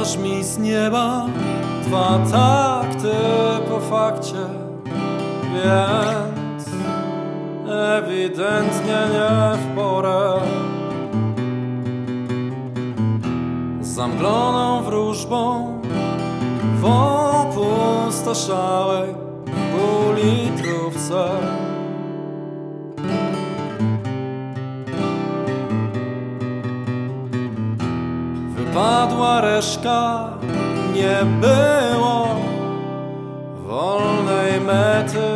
Wpadasz mi z nieba dwa takty po fakcie, więc ewidentnie nie w porę. Zamgloną wróżbą w opustoszałej półlitrówce. Wypadła reszka, nie było wolnej mety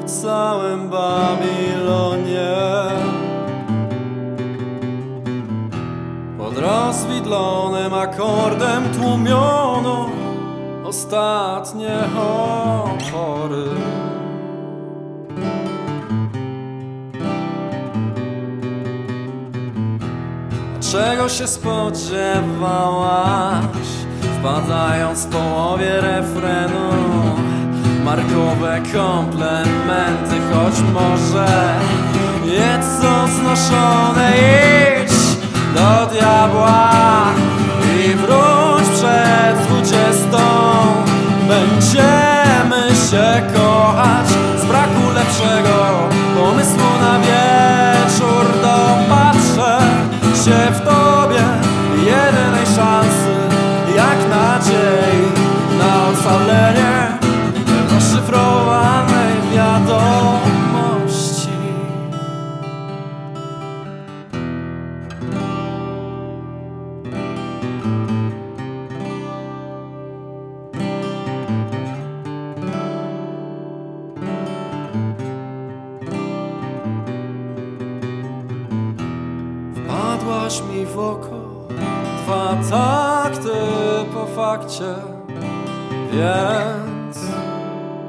w całym Babilonie. Pod rozwidlonym akordem tłumiono ostatnie opory. Czego się spodziewałaś, wpadając w połowie refrenu? Markowe komplementy, choć może nieco znoszone idź do diabła i wróć przed dwudziestą. Wpadłaś mi w oko. Dwa takty po fakcie. Więc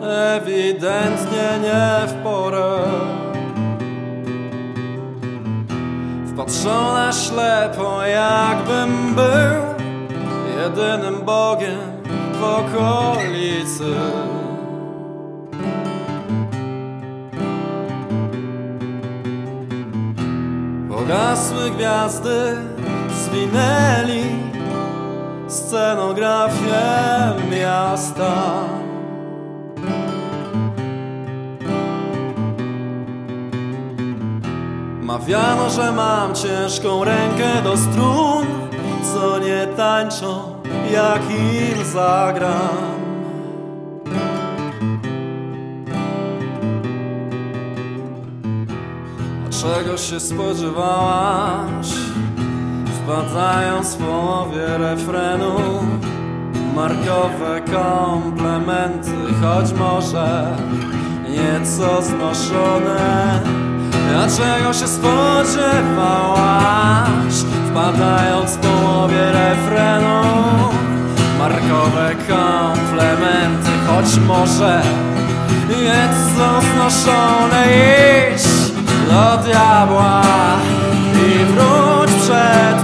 ewidentnie nie w porę. Wpatrzona ślepo jakbym był Jedynym Bogiem w okolicy Pogasły gwiazdy, zwinęli scenografię miasta. Mawiano, że mam ciężką rękę do strun, co nie tańczą, jak im zagram. Czego się spodziewałaś? Wpadając w połowie refrenu Markowe komplementy, choć może nieco znoszone A czego się spodziewałaś? Wpadając w połowie refrenu Markowe komplementy, choć może nieco znoszone Idź do diabła i wróć przed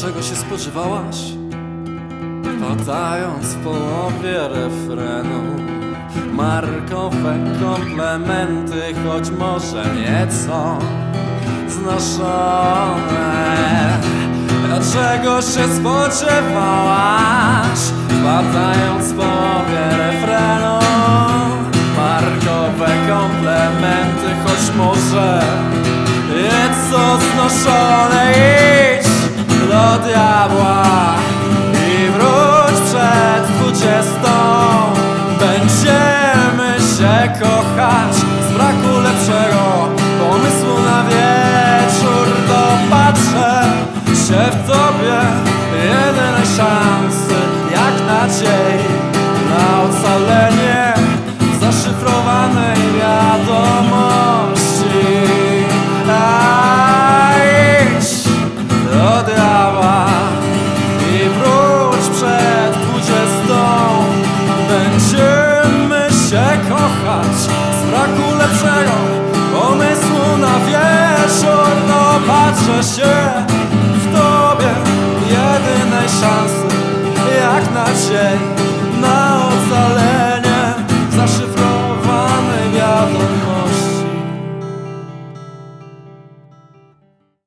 czego się spodziewałaś? Wpadając w połowie refrenu Markowe komplementy, choć może nieco znoszone A czego się spodziewałaś? Wpadając w połowie refrenu Markowe komplementy, choć może nieco znoszone zaszyfrowanej wiadomości. A idź do diabła i wróć przed dwudziestą. Będziemy się kochać z braku lepszego pomysłu na wieczór. No patrzę się w tobie jedynej szansy jak na cień